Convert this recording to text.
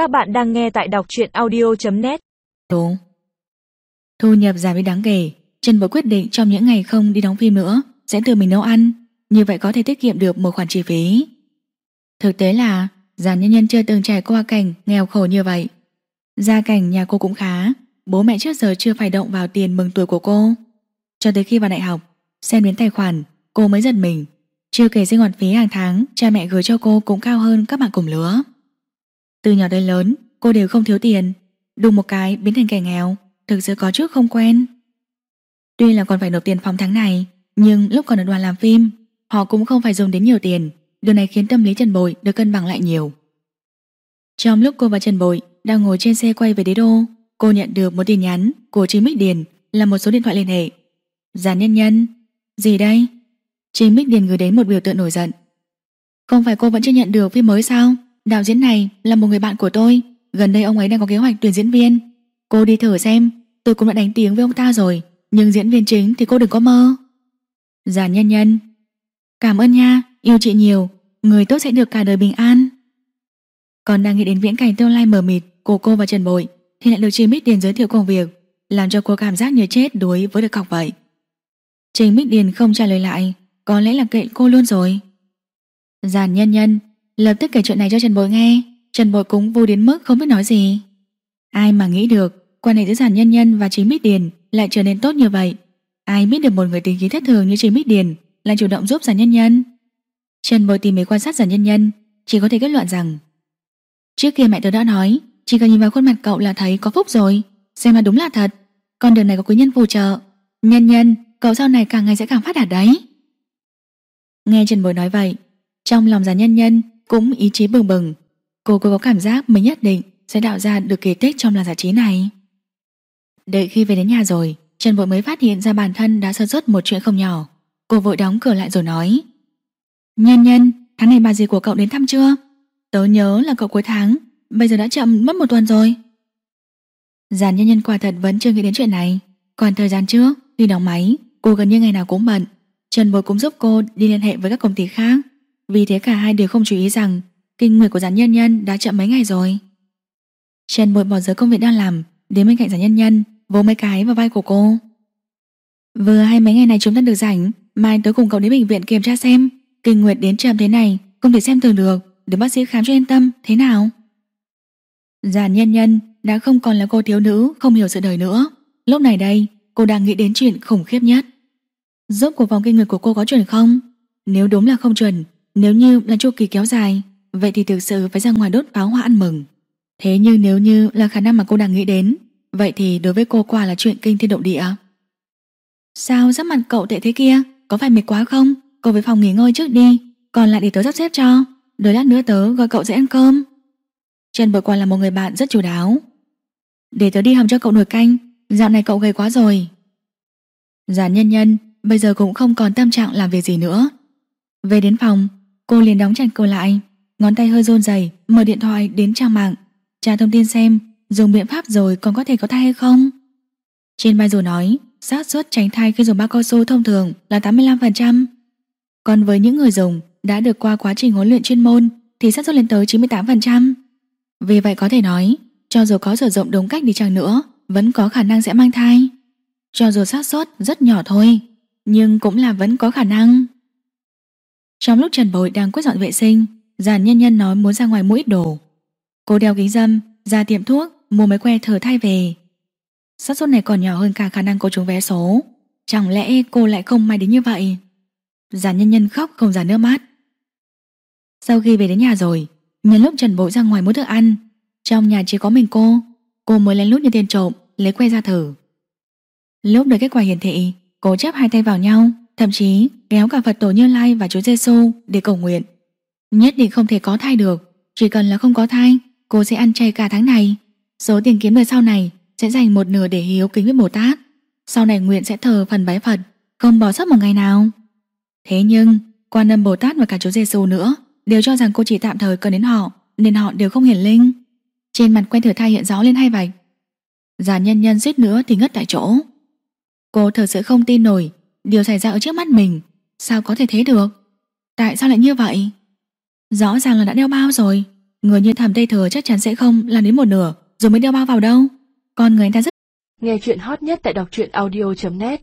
Các bạn đang nghe tại đọc truyện audio.net Đúng Thu nhập giảm đi đáng kể Trần Bội quyết định trong những ngày không đi đóng phim nữa, Sẽ tự mình nấu ăn. Như vậy có thể tiết kiệm được một khoản chi phí. Thực tế là Giàn nhân nhân chưa từng trải qua cảnh nghèo khổ như vậy. Gia cảnh nhà cô cũng khá, Bố mẹ trước giờ chưa phải động vào tiền mừng tuổi của cô. Cho tới khi vào đại học, Xem đến tài khoản, Cô mới giật mình. Chưa kể sinh hoạt phí hàng tháng, Cha mẹ gửi cho cô cũng cao hơn các bạn cùng lứa. Từ nhỏ đến lớn, Cô đều không thiếu tiền. Đùng một cái, biến thành kẻ nghèo. Thực sự có chút không quen. Tuy là còn phải nộp tiền phòng tháng này, Nhưng lúc còn ở đoàn làm phim, Họ cũng không phải dùng đến nhiều tiền. Điều này khiến tâm lý Trần Bội được cân bằng lại nhiều. Trong lúc cô và Trần Bội Đang ngồi trên xe quay về đế đô, Cô nhận được một tin nhắn của Trinh Mích Điền Là một số điện thoại liên hệ. Giàn nhân nhân, Gì đây? Trinh Mích Điền gửi đến một biểu tượng nổi giận. Không phải cô vẫn chưa nhận được phim mới sao? Đạo diễn này là một người bạn của tôi. Gần đây ông ấy đang có kế hoạch tuyển diễn viên. Cô đi thử xem. Tôi cũng đã đánh tiếng với ông ta rồi. Nhưng diễn viên chính thì cô đừng có mơ. Già nhân nhân. Cảm ơn nha, yêu chị nhiều. Người tốt sẽ được cả đời bình an. Còn đang nghĩ đến viễn cảnh tương lai mờ mịt Của cô và Trần Bội Thì lại được Trình Mít Điền giới thiệu công việc Làm cho cô cảm giác như chết đuối với được cọc vậy. Trình Mít Điền không trả lời lại Có lẽ là kệ cô luôn rồi. Giàn nhân nhân Lập tức kể chuyện này cho Trần Bội nghe. Trần Bội cũng vui đến mức không biết nói gì. Ai mà nghĩ được Quan hệ giữa giàn nhân nhân và Trình mít Điền Lại trở nên tốt như vậy. Ai biết được một người tính khí thất thường như Trình mít Điền Lại chủ động giúp giàn nhân nhân? Trần Bội tìm mấy quan sát giàn nhân nhân Chỉ có thể kết luận rằng Trước kia mẹ tớ đã nói Chỉ cần nhìn vào khuôn mặt cậu là thấy có phúc rồi. Xem mà đúng là thật. Con đường này có quý nhân phù trợ. Nhân nhân, cậu sau này càng ngày sẽ càng phát đạt đấy. Nghe Trần Bội nói vậy Trong lòng giàn nhân nhân cũng ý chí bừng bừng. Cô cô có cảm giác mình nhất định Sẽ tạo ra được kỳ tích trong làng giải trí này. Đợi khi về đến nhà rồi Trần Bội mới phát hiện ra bản thân đã sơ suất một chuyện không nhỏ. Cô vội đóng cửa lại rồi nói Nhân nhân, tháng này bà dì của cậu đến thăm chưa? Tớ nhớ là cậu cuối tháng Bây giờ đã chậm mất một tuần rồi. Giàn nhân nhân quả thật vẫn chưa nghĩ đến chuyện này. Còn thời gian trước Đi đóng máy Cô gần như ngày nào cũng bận. Trần Bội cũng giúp cô đi liên hệ với các công ty khác. Vì thế cả hai đều không chú ý rằng Kinh nguyệt của giàn nhân nhân đã chậm mấy ngày rồi. Chen Bội bỏ giới công việc đang làm, Đến bên cạnh giàn nhân nhân, Vỗ mấy cái vào vai của cô. Vừa hay mấy ngày này chúng ta được rảnh, Mai tới cùng cậu đến bệnh viện kiểm tra xem. Kinh nguyệt đến chậm thế này, Không thể xem thường được. Để bác sĩ khám cho yên tâm, Thế nào? Giản nhân nhân đã không còn là cô thiếu nữ, Không hiểu sự đời nữa. Lúc này đây, cô đang nghĩ đến chuyện khủng khiếp nhất. Giúp của vòng kinh nguyệt của cô có chuẩn không? Nếu đúng là không chuẩn nếu như là chu kỳ kéo dài, Vậy thì thực sự phải ra ngoài đốt pháo hoa ăn mừng. Thế nhưng nếu như là khả năng mà cô đang nghĩ đến, Vậy thì đối với cô quả là chuyện kinh thiên động địa. Sao sắc mặt cậu tệ thế kia? Có phải mệt quá không? Cô về phòng nghỉ ngơi trước đi, Còn lại để tớ sắp xếp cho. Đợi lát nữa tớ gọi cậu dậy ăn cơm. Trần Bội Quan là một người bạn rất chủ đáo. Để tớ đi hầm cho cậu nồi canh, Dạo này cậu gầy quá rồi. Giản nhân nhân, Bây giờ cũng không còn tâm trạng làm việc gì nữa. Về đến phòng Cô liền đóng chặt cửa lại Ngón tay hơi rôn rẩy Mở điện thoại đến trang mạng Tra thông tin xem Dùng biện pháp rồi còn có thể có thai hay không Trên bài rồi nói xác suất tránh thai khi dùng bao cao su thông thường là 85%. Còn với những người dùng đã được qua quá trình huấn luyện chuyên môn thì xác suất lên tới 98%. Vì vậy có thể nói, cho dù có sử dụng đúng cách đi chăng nữa, vẫn có khả năng sẽ mang thai. Cho dù xác suất rất nhỏ thôi, nhưng cũng là vẫn có khả năng. Trong lúc Trần Bội đang quét dọn vệ sinh, giàn nhân nhân nói muốn ra ngoài mua ít đồ. Cô đeo kính dâm, ra tiệm thuốc, mua mấy que thở thay về. Xác suất này còn nhỏ hơn cả khả năng cô trúng vé số. Chẳng lẽ cô lại không may đến như vậy? Giàn nhân nhân khóc không giả nước mắt. Sau khi về đến nhà rồi Nhân lúc Trần Bội ra ngoài mua thức ăn Trong nhà chỉ có mình cô Cô mới lén lút như tiền trộm Lấy que ra thử. Lúc đợi kết quả hiển thị Cô chắp hai tay vào nhau Thậm chí kéo cả Phật tổ Như Lai và Chúa Giêsu để cầu nguyện Nhất định không thể có thai được Chỉ cần là không có thai Cô sẽ ăn chay cả tháng này Số tiền kiếm được sau này sẽ dành một nửa để hiếu kính với Bồ Tát. Sau này nguyện sẽ thờ phần bái Phật, không bỏ sót một ngày nào. Thế nhưng, quan âm Bồ Tát và cả Chúa Giêsu nữa đều cho rằng cô chỉ tạm thời cần đến họ, nên họ đều không hiển linh. Trên mặt quen thử thai hiện rõ lên hai vạch. Già nhân nhân suýt nữa thì ngất tại chỗ. Cô thật sự không tin nổi điều xảy ra ở trước mắt mình. Sao có thể thế được? Tại sao lại như vậy? Rõ ràng là đã đeo bao rồi. Người như thầm tây thừa chắc chắn sẽ không làm đến một nửa, Rồi mới đeo bao vào đâu Con người anh ta rất Nghe chuyện hot nhất tại đọc truyện audio.net